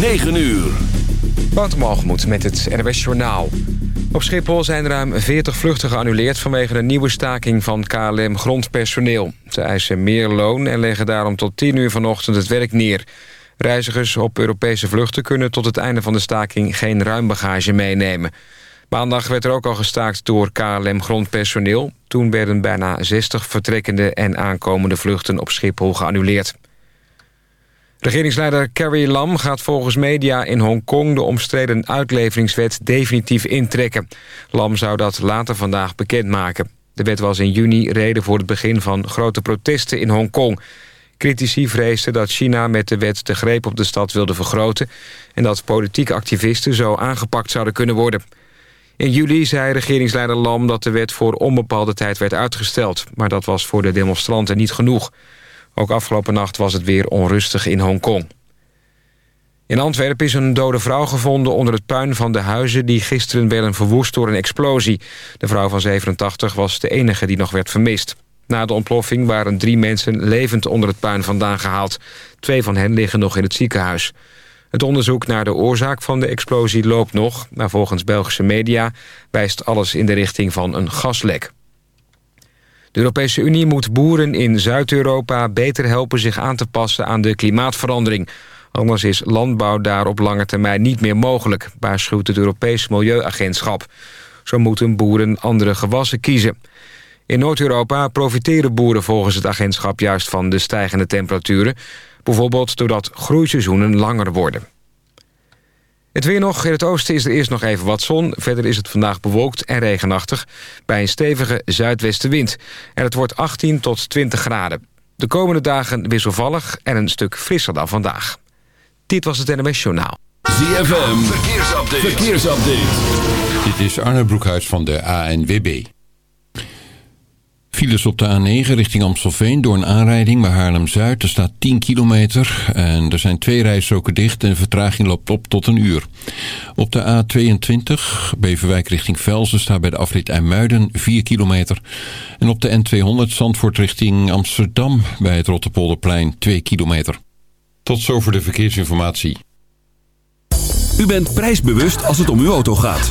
9 uur. Wouter met het NWS Journaal. Op Schiphol zijn ruim 40 vluchten geannuleerd... vanwege een nieuwe staking van KLM grondpersoneel. Ze eisen meer loon en leggen daarom tot 10 uur vanochtend het werk neer. Reizigers op Europese vluchten kunnen tot het einde van de staking... geen ruimbagage meenemen. Maandag werd er ook al gestaakt door KLM grondpersoneel. Toen werden bijna 60 vertrekkende en aankomende vluchten op Schiphol geannuleerd. Regeringsleider Carrie Lam gaat volgens media in Hongkong... de omstreden uitleveringswet definitief intrekken. Lam zou dat later vandaag bekendmaken. De wet was in juni reden voor het begin van grote protesten in Hongkong. Critici vreesden dat China met de wet de greep op de stad wilde vergroten... en dat politieke activisten zo aangepakt zouden kunnen worden. In juli zei regeringsleider Lam dat de wet voor onbepaalde tijd werd uitgesteld... maar dat was voor de demonstranten niet genoeg... Ook afgelopen nacht was het weer onrustig in Hongkong. In Antwerpen is een dode vrouw gevonden onder het puin van de huizen... die gisteren werden verwoest door een explosie. De vrouw van 87 was de enige die nog werd vermist. Na de ontploffing waren drie mensen levend onder het puin vandaan gehaald. Twee van hen liggen nog in het ziekenhuis. Het onderzoek naar de oorzaak van de explosie loopt nog... maar volgens Belgische media wijst alles in de richting van een gaslek. De Europese Unie moet boeren in Zuid-Europa beter helpen zich aan te passen aan de klimaatverandering. Anders is landbouw daar op lange termijn niet meer mogelijk, waarschuwt het Europees Milieuagentschap. Zo moeten boeren andere gewassen kiezen. In Noord-Europa profiteren boeren volgens het agentschap juist van de stijgende temperaturen. Bijvoorbeeld doordat groeiseizoenen langer worden. Het weer nog. In het oosten is er eerst nog even wat zon. Verder is het vandaag bewolkt en regenachtig... bij een stevige zuidwestenwind. En het wordt 18 tot 20 graden. De komende dagen wisselvallig en een stuk frisser dan vandaag. Dit was het NMS Journaal. ZFM, verkeersupdate. verkeersupdate. Dit is Arne Broekhuis van de ANWB. Files op de A9 richting Amstelveen door een aanrijding bij Haarlem-Zuid. Er staat 10 kilometer en er zijn twee rijstroken dicht en de vertraging loopt op tot een uur. Op de A22 Beverwijk richting Velzen staat bij de afrit IJmuiden 4 kilometer. En op de N200 Zandvoort richting Amsterdam bij het Rotterpolderplein 2 kilometer. Tot zover de verkeersinformatie. U bent prijsbewust als het om uw auto gaat.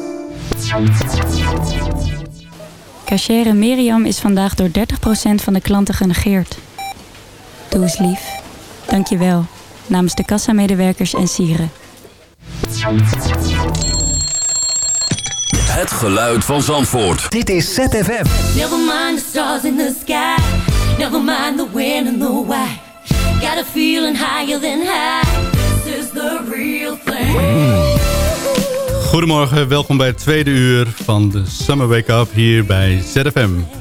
Cachere Miriam is vandaag door 30% van de klanten genegeerd. Doe eens lief. Dank je wel. Namens de kassamedewerkers en sieren. Het geluid van Zandvoort. Dit is ZFM. Never mind the stars in the sky. Never mind the when and the why. Got a feeling higher than high. This is the real thing. Goedemorgen, welkom bij het tweede uur van de Summer Wake Up hier bij ZFM.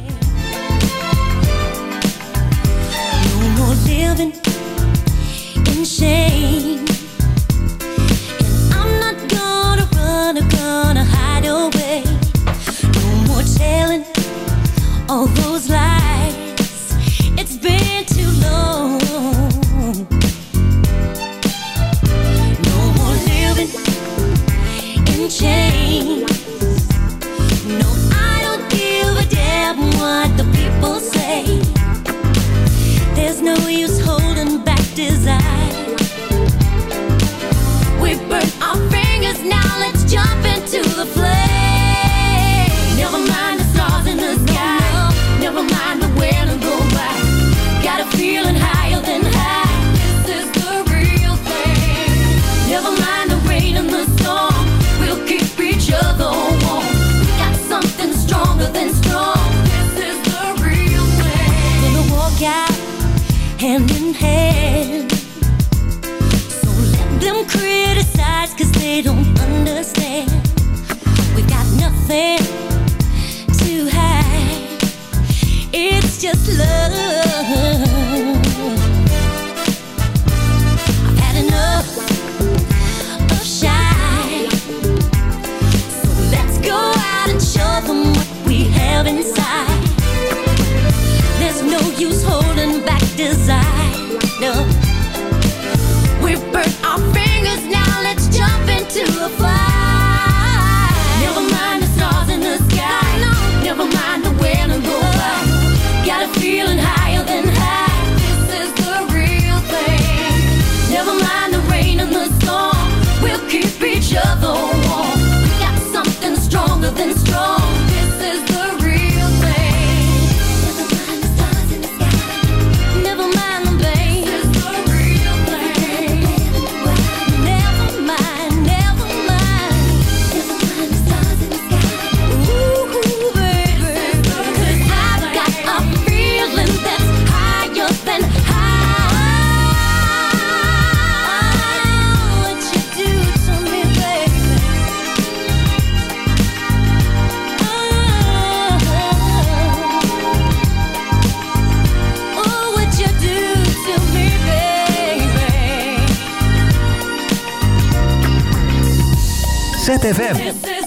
TVM.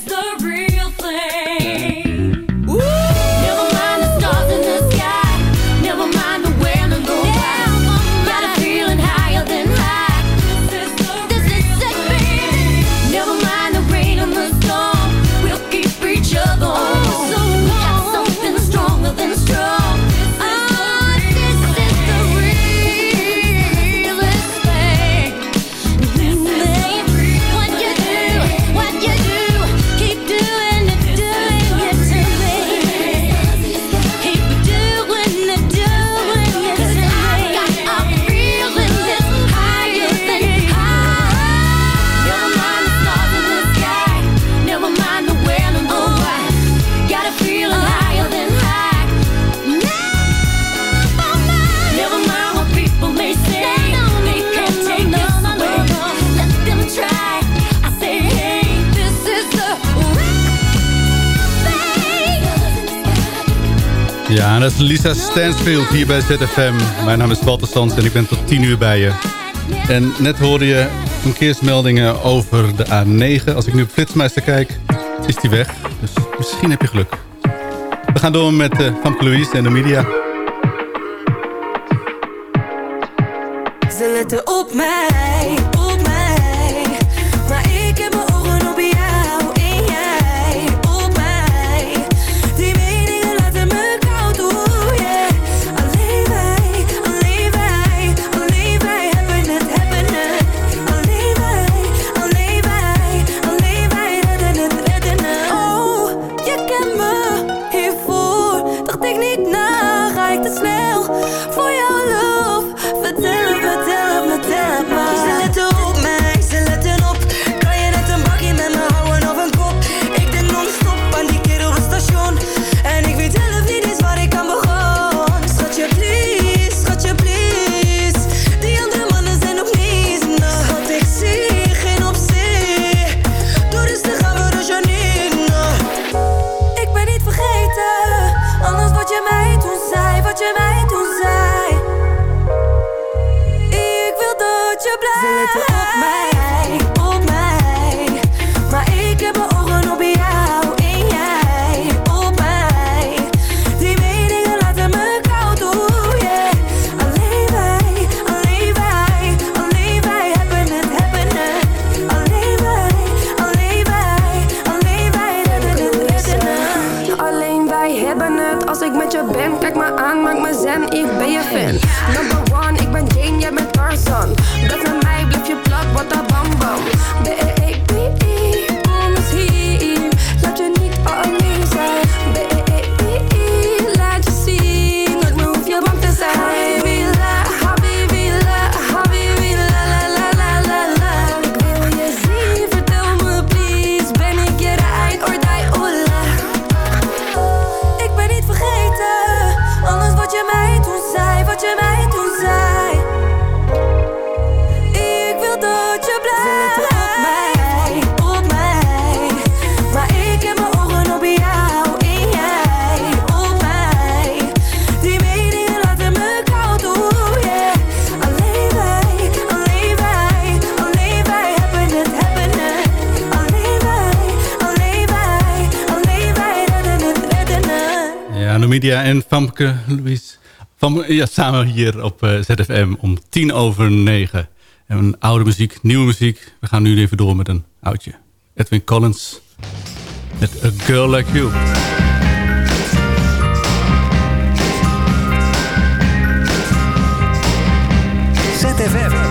Ja, dat is Lisa Stansfield hier bij ZFM. Mijn naam is Walter Stans en ik ben tot 10 uur bij je. En net hoorde je verkeersmeldingen over de A9. Als ik nu op Flitsmeister kijk, is die weg. Dus misschien heb je geluk. We gaan door met eh, Van en de media. Ze letten op mij. Louise. Van, samen hier op eh, ZFM om tien over negen. En oude muziek, nieuwe muziek. We gaan nu even door met een oudje. Edwin Collins met A Girl Like You. ZFM.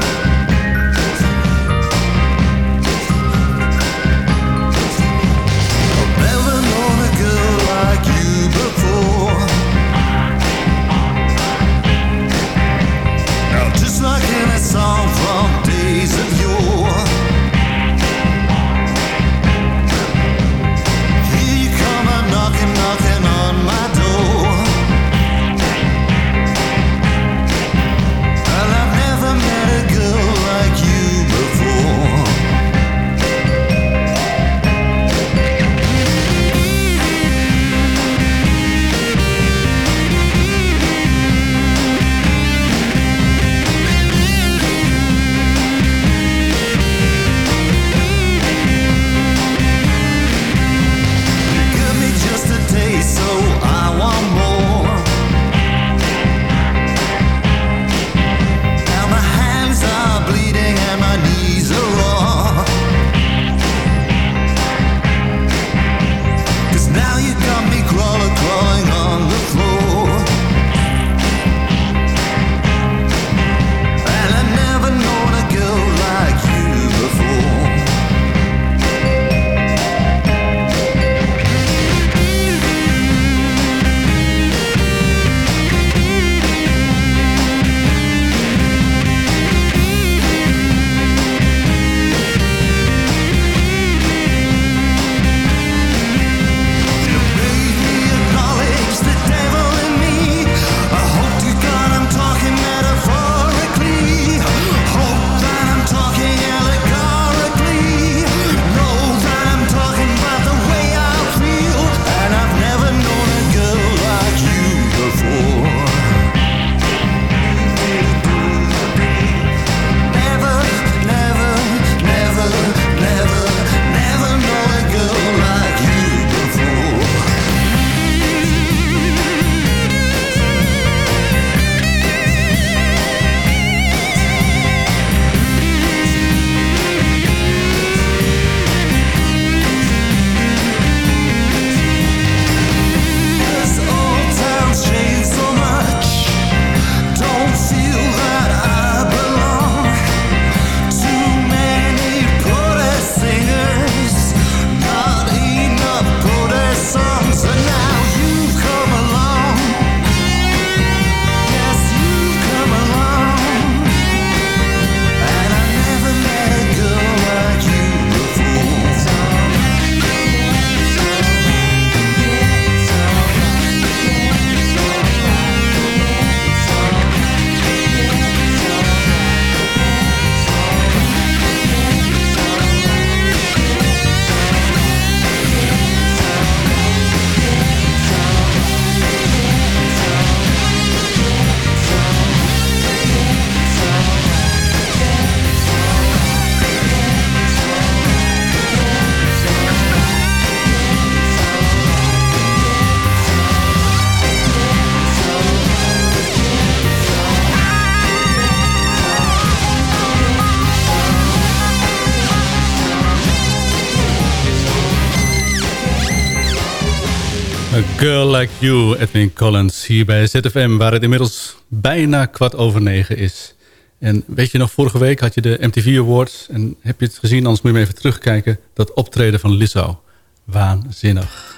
Girl Like You, Edwin Collins, hier bij ZFM... waar het inmiddels bijna kwart over negen is. En weet je nog, vorige week had je de MTV Awards... en heb je het gezien, anders moet je even terugkijken... dat optreden van Lizzo. Waanzinnig.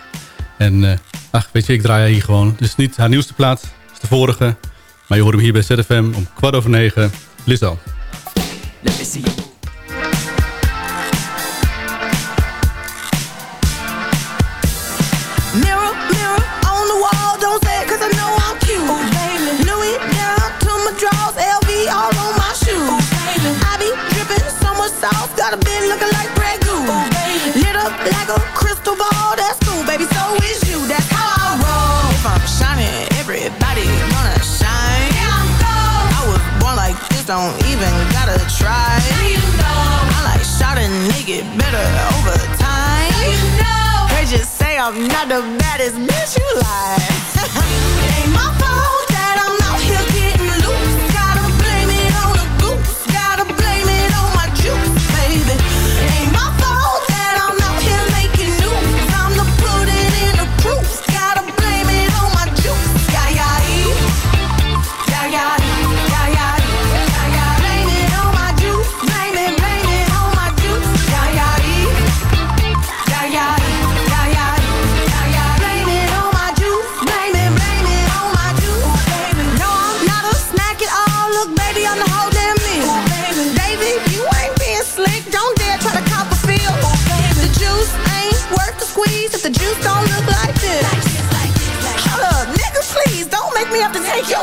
En eh, ach, weet je, ik draai hier gewoon. Dus niet haar nieuwste plaat, is de vorige. Maar je hoort hem hier bij ZFM om kwart over negen. Lizzo. Let me see don't even gotta try. You know. I like shot a nigga better over time. You know. They just say I'm not the baddest bitch you like. Ain't my fault.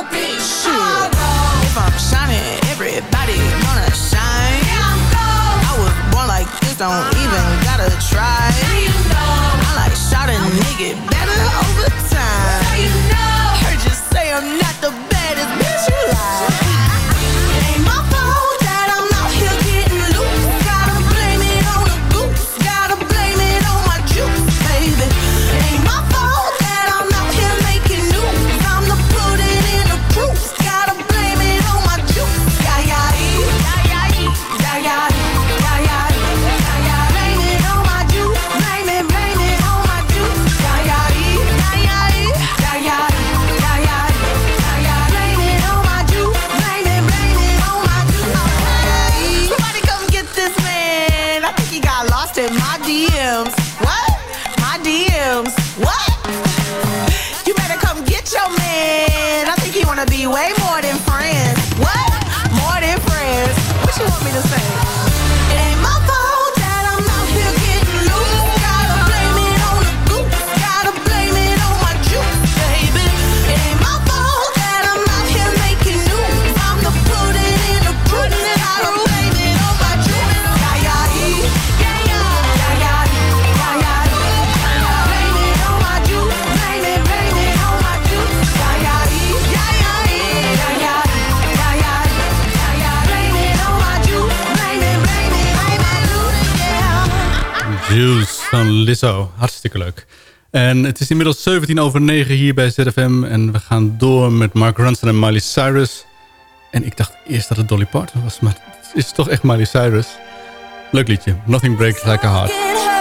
Big shoe. If I'm shining, everybody wanna shine. I was born like this, don't even gotta try. I like shot a nigga zo Hartstikke leuk. En het is inmiddels 17 over 9 hier bij ZFM. En we gaan door met Mark Ronson en Miley Cyrus. En ik dacht eerst dat het Dolly Parton was, maar het is toch echt Miley Cyrus. Leuk liedje. Nothing breaks like a heart.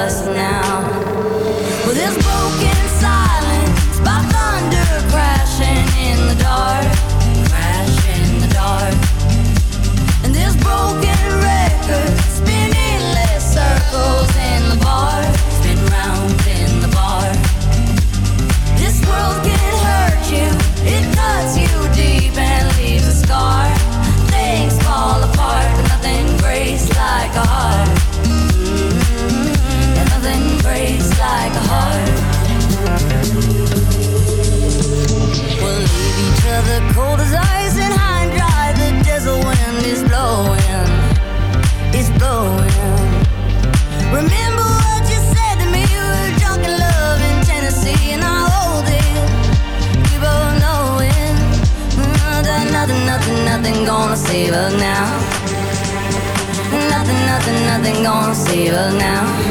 gonna save us now.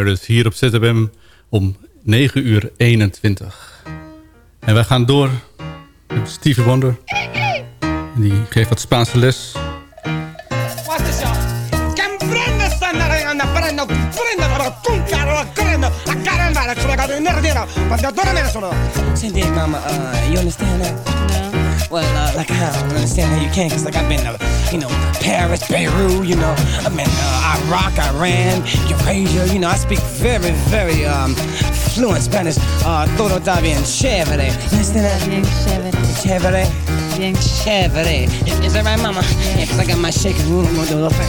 Hier op ZFM om 9 uur 21. En wij gaan door met Stevie Wonder. Die geeft wat Spaanse les. Watch this, y'all. Que prende sta naranja, prende, prende, però tu caro la prende, la caramba, la sulla casa in nerdino, ma da dove me ne sono? Cindy, mama, uh, you understand that? No. Well, uh, like I don't understand how you can, cause like I've been to, you know, Paris, Beirut, you know, I've been uh, Iraq, Iran, Eurasia, you know, I speak very, very um, fluent Spanish. Uh, todo está bien chévere. You understand that? Bien chévere. Chévere. Bien chévere. Is, is that right, mama? Yeah, cause I got my shaking room, I'm gonna do a little thing.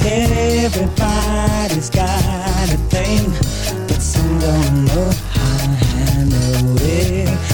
Everybody's got a thing, but some don't know how to handle it.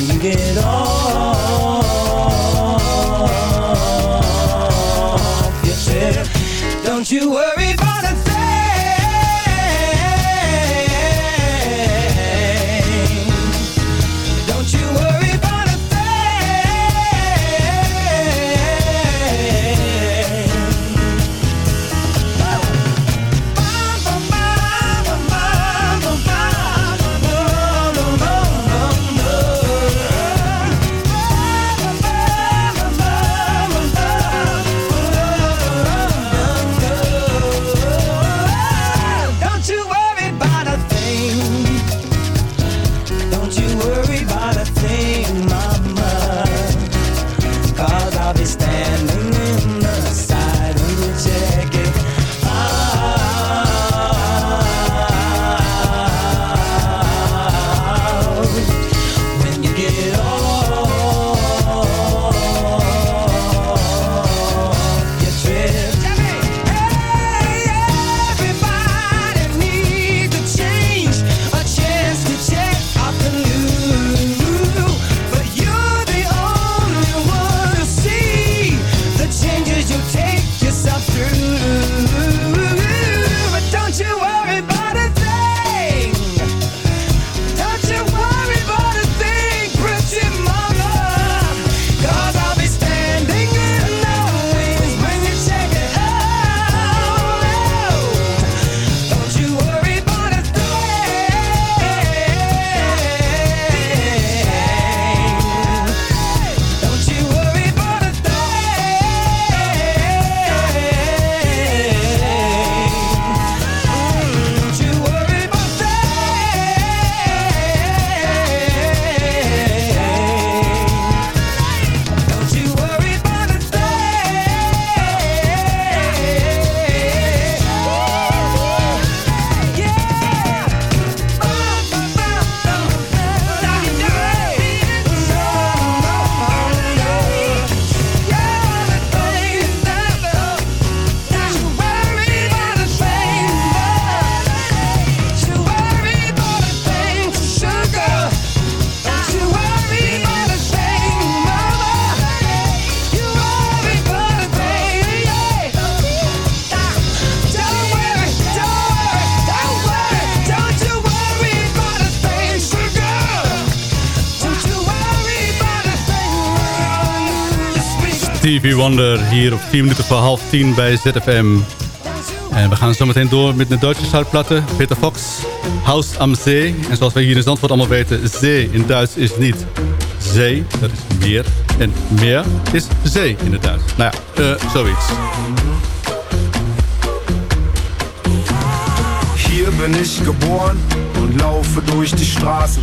you get off. Don't you worry. Stevie Wonder hier op 4 minuten voor half 10 bij ZFM. En we gaan zo meteen door met de Duitse zoutplatten. Peter Fox, Haus am Zee. En zoals wij hier in Zandvoort allemaal weten, zee in Duits is niet zee, dat is meer. En meer is zee in het Duits. Nou ja, eh, zoiets. Hier bin ich geboren und laufe durch die Straßen.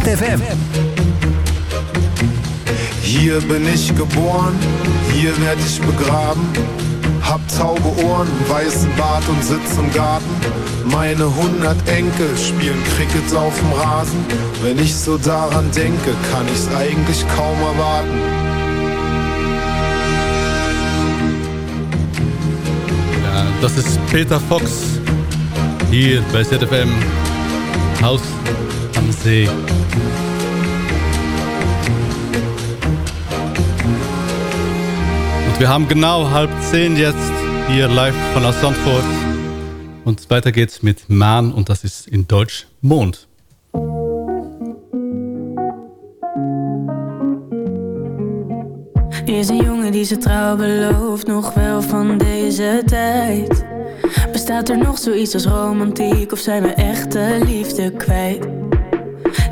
ZFM. Hier bin ich geboren, hier werd ich begraben. Hab taube Ohren, weißen Bart und sitz im Garten. Meine hundert Enkel spielen Cricket auf dem Rasen. Wenn ich so daran denke, kann ich's eigentlich kaum erwarten. Ja, das ist Peter Fox hier bei ZFM Haus See. Und wir haben genau halb zehn jetzt hier live von aus Sandford. Und weiter geht's mit Maan und das ist in Deutsch Mond. Is een jongen die ze trouw belooft, nog wel van deze tijd. Bestaat er nog zoiets als romantiek of zijn we echte liefde kwijt?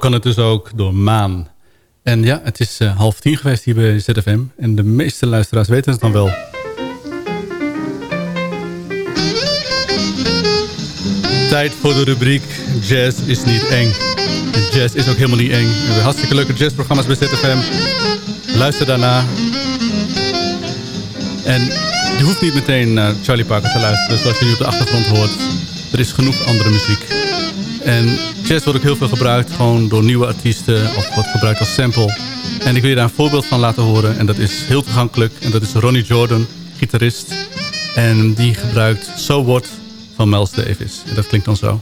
Kan het dus ook door Maan. En ja, het is eh, half tien geweest hier bij ZFM. En de meeste luisteraars weten het dan wel. Tijd voor de rubriek Jazz is niet eng. En jazz is ook helemaal niet eng. We hebben hartstikke leuke jazzprogramma's bij ZFM. Luister daarna. En je hoeft niet meteen naar Charlie Parker te luisteren, zoals je nu op de achtergrond hoort. Er is genoeg andere muziek. En jazz wordt ook heel veel gebruikt, gewoon door nieuwe artiesten of wordt gebruikt als sample. En ik wil je daar een voorbeeld van laten horen en dat is heel toegankelijk. En dat is Ronnie Jordan, gitarist. En die gebruikt So What van Miles Davis. En dat klinkt dan zo.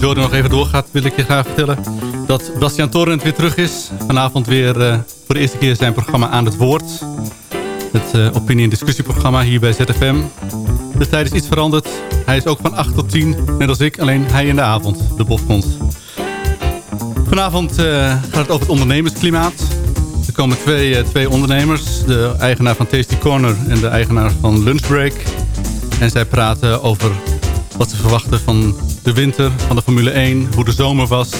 Jordan nog even doorgaat... wil ik je graag vertellen dat Bastiaan Torrent weer terug is. Vanavond weer eh, voor de eerste keer zijn programma Aan het Woord. Het eh, opinie- en discussieprogramma hier bij ZFM. De tijd is iets veranderd. Hij is ook van 8 tot 10, net als ik. Alleen hij in de avond, de bofkont. Vanavond eh, gaat het over het ondernemersklimaat. Er komen twee, twee ondernemers. De eigenaar van Tasty Corner en de eigenaar van Lunchbreak. En zij praten over wat ze verwachten van de winter, van de Formule 1, hoe de zomer was.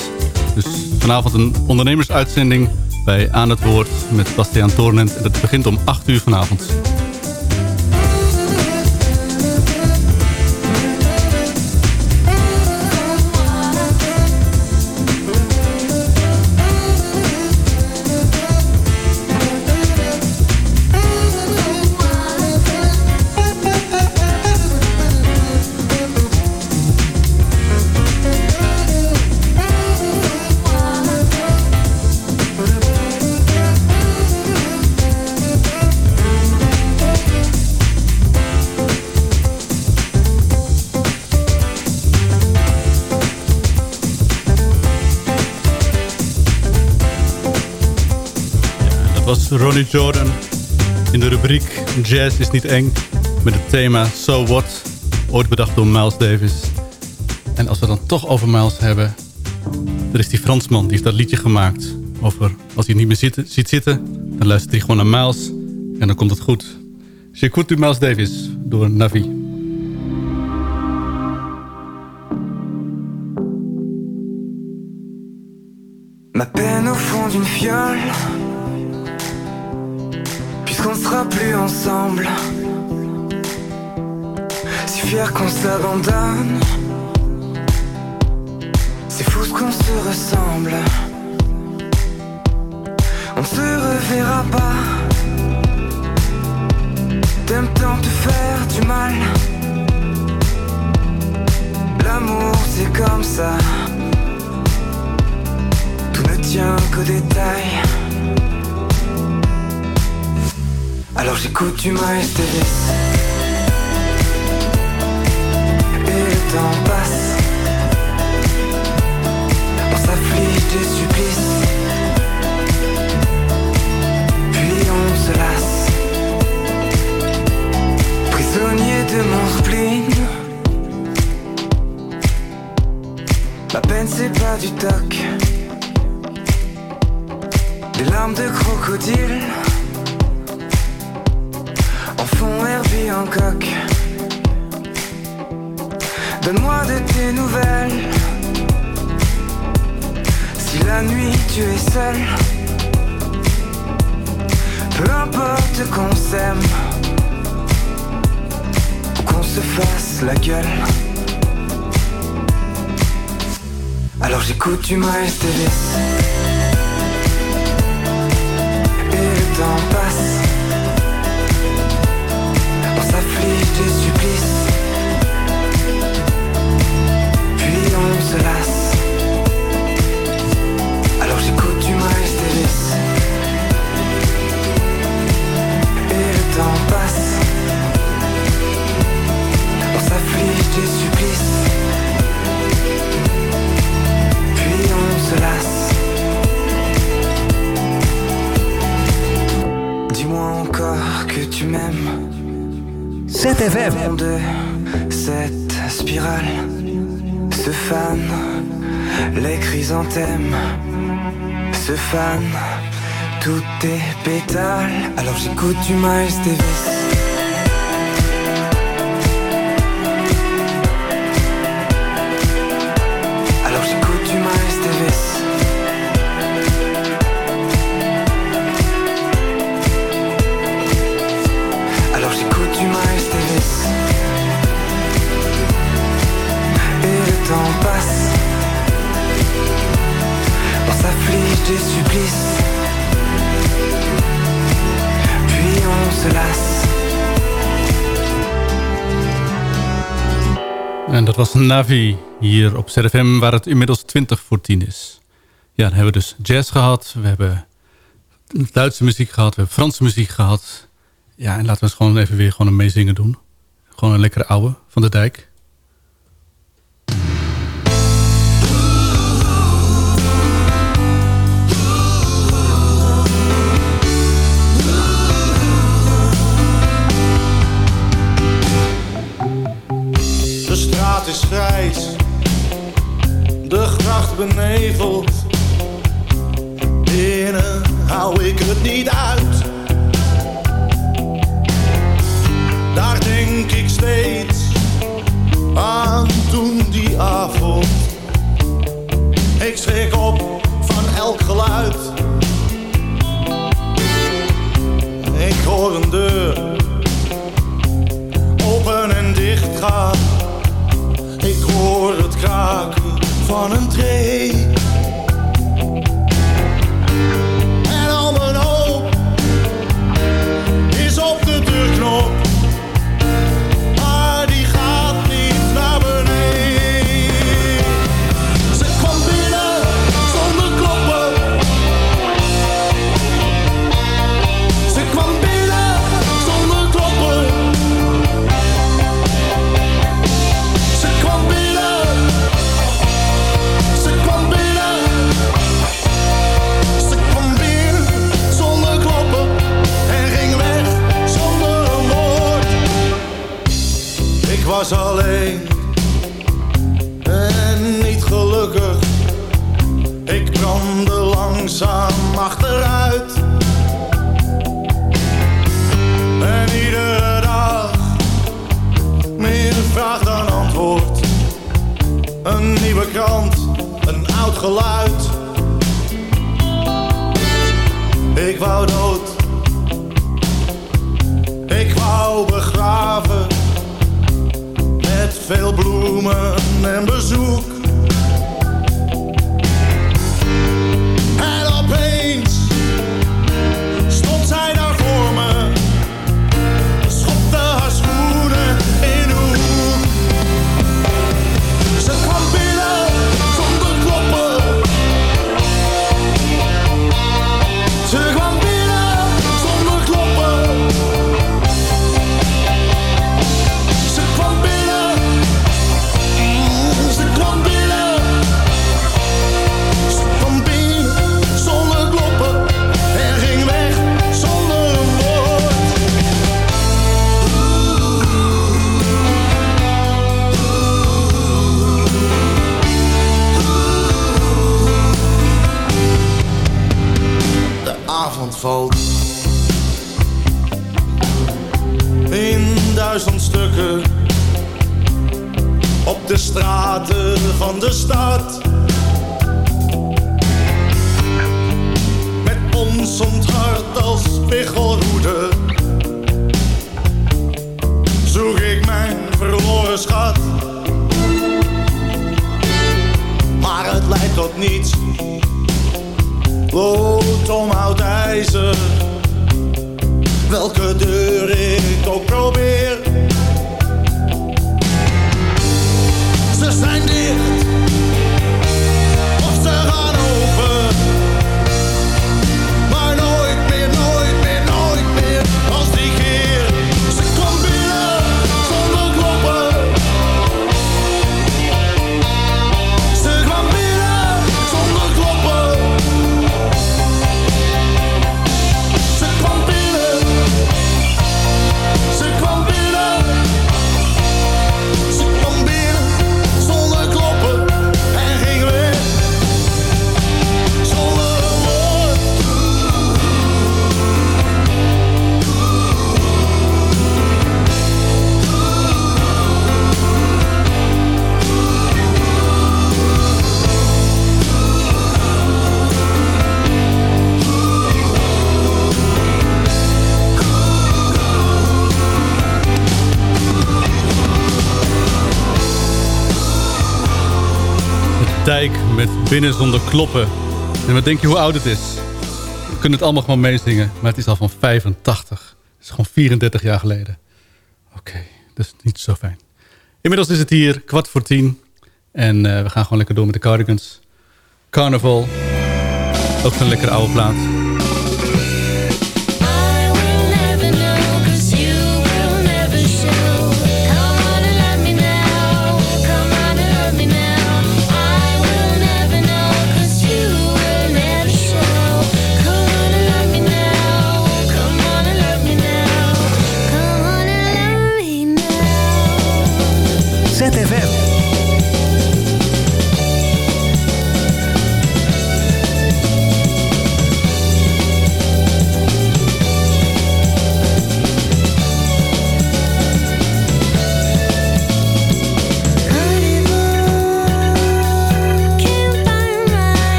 Dus vanavond een ondernemersuitzending bij Aan het Woord met Bastiaan Toornent. En dat begint om 8 uur vanavond. Ronnie Jordan in de rubriek Jazz is niet eng. Met het thema So What. Ooit bedacht door Miles Davis. En als we dan toch over Miles hebben. Er is die Fransman, die heeft dat liedje gemaakt. Over als hij niet meer zit, ziet zitten. Dan luistert hij gewoon naar Miles. En dan komt het goed. J'écoute du Miles Davis door Navi. Ma peine au fond d'une fiole plus ensemble. Si fier qu'on s'abandonne. C'est fou ce qu'on se ressemble. On se reverra pas. T'aimes tant te faire du mal. L'amour c'est comme ça. Tout ne tient qu'aux détails. Alors j'écoute du Miles Davis. Et le temps passe. On s'afflige des supplices. Puis on se lasse. Prisonnier de mon spleen. Ma peine c'est pas du toc. Des larmes de crocodile en coque Donne-moi de tes nouvelles. Si la nuit tu es seul Peu importe qu'on s'aime qu'on se fasse la gueule. Alors j'écoute du Miles Davis et le temps passe. Des supplices, puis on se lasse. Alors j'écoute du Miles Davis. Et le temps passe. On s'afflige des supplices, puis on se lasse. Dis-moi encore que tu m'aimes. ZFM. de cette spirale se fanent les chrysanthèmes, se fanent tous tes pétales. Alors j'écoute du Miles Davis. Navi hier op ZFM, waar het inmiddels 20 voor 10 is. Ja, dan hebben we dus jazz gehad. We hebben Duitse muziek gehad. We hebben Franse muziek gehad. Ja, en laten we eens gewoon even weer gewoon een meezingen doen. Gewoon een lekkere ouwe van de dijk. nacht beneveld. Binnen hou ik het niet uit. Daar denk ik steeds aan toen die avond. Ik schrik op van elk geluid. Ik hoor een deur open en dicht gaan. Ik hoor het kraken van een tree. Binnen zonder kloppen. En wat denk je hoe oud het is? We kunnen het allemaal gewoon meezingen. Maar het is al van 85. Het is gewoon 34 jaar geleden. Oké, okay, dat is niet zo fijn. Inmiddels is het hier kwart voor tien. En eh, we gaan gewoon lekker door met de Cardigans. carnaval. Ook een lekkere oude plaat.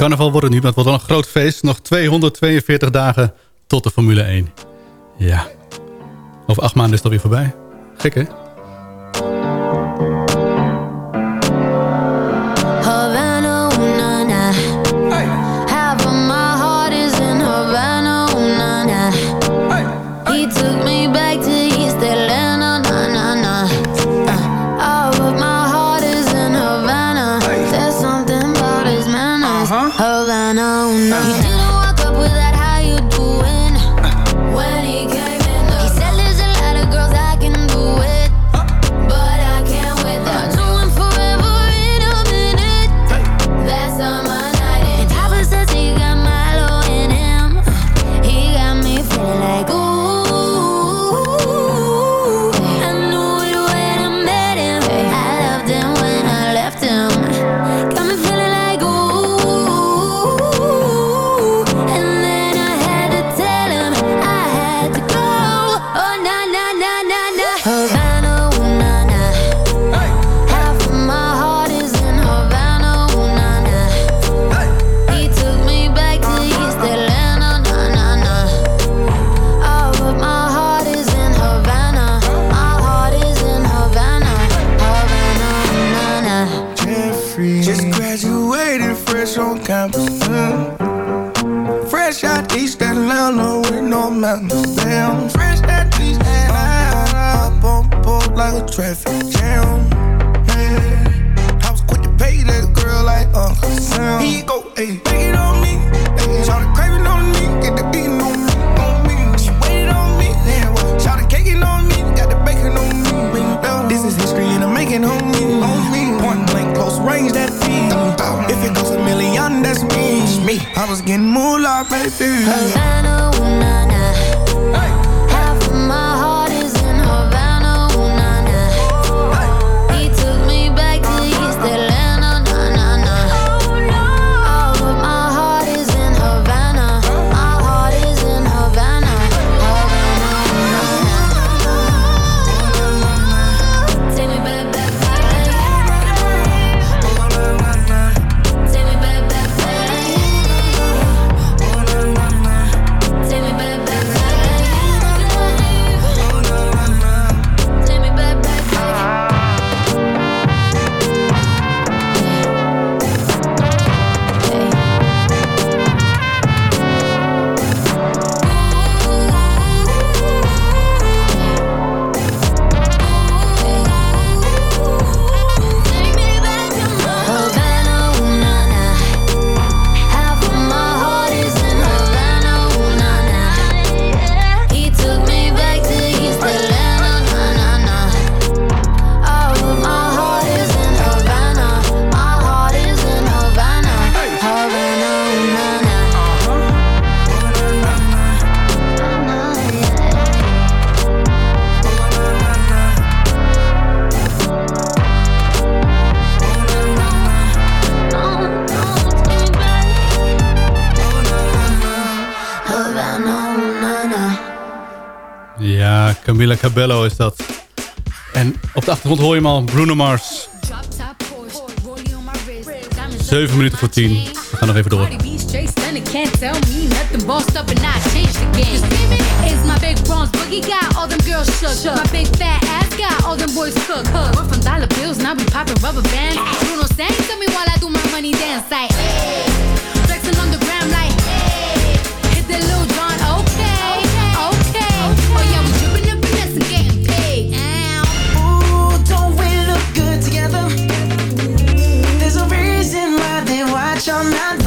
Carnaval wordt het nu, maar het wordt wel een groot feest. Nog 242 dagen tot de Formule 1. Ja. Over acht maanden is het weer voorbij. Gek, hè? Camila Cabello is dat. En op de achtergrond hoor je hem al, Bruno Mars. 7 minuten voor 10. We gaan nog even door. Bruno sang me while I do my money dance I'm not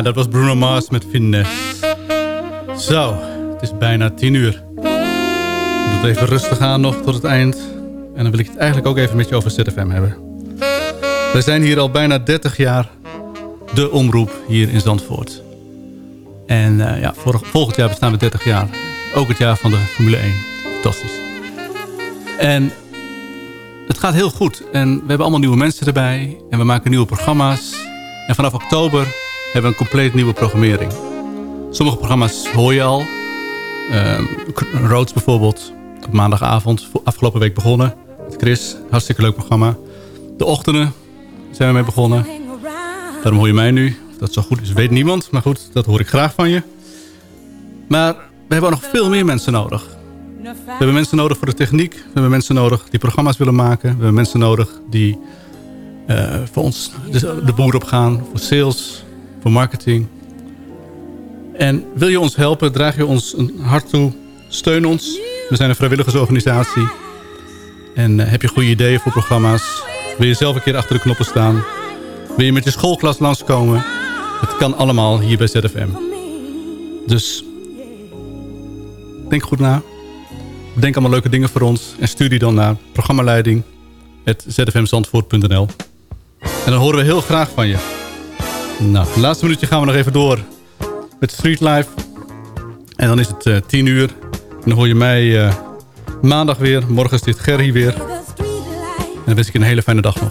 Dat was Bruno Mars met Finesse. Zo, het is bijna tien uur. Ik doe even rustig aan nog tot het eind. En dan wil ik het eigenlijk ook even met je over ZFM hebben. We zijn hier al bijna 30 jaar de omroep hier in Zandvoort. En eh, ja, volgend jaar bestaan we 30 jaar. Ook het jaar van de Formule 1. Fantastisch. En het gaat heel goed. En we hebben allemaal nieuwe mensen erbij. En we maken nieuwe programma's. En vanaf oktober hebben een compleet nieuwe programmering. Sommige programma's hoor je al. Roads bijvoorbeeld. Op maandagavond, vo- afgelopen week begonnen. Met Chris, hartstikke leuk programma. De ochtenden zijn we mee begonnen. Daarom hoor je mij nu. Dat zo goed is, weet niemand. Maar goed, dat hoor ik graag van je. Maar we hebben nog veel meer mensen nodig. We hebben mensen nodig voor de techniek. We hebben mensen nodig die programma's willen maken. We hebben mensen nodig die eh, voor ons de boer op gaan. Voor sales, voor marketing. En wil je ons helpen, draag je ons een hart toe. Steun ons. We zijn een vrijwilligersorganisatie. En eh, heb je goede ideeën voor programma's? Wil je zelf een keer achter de knoppen staan? Wil je met je schoolklas langskomen? Het kan allemaal hier bij ZFM. Dus denk goed na. Bedenk allemaal leuke dingen voor ons. En stuur die dan naar programmaleiding.zfmzandvoort.nl En dan horen we heel graag van je. Nou, het laatste minuutje gaan we nog even door met Street Life. En dan is het eh 10 uur. En dan hoor je mij eh, maandag weer. Morgen is dit Gerry weer. En dan wens ik je een hele fijne dag nog.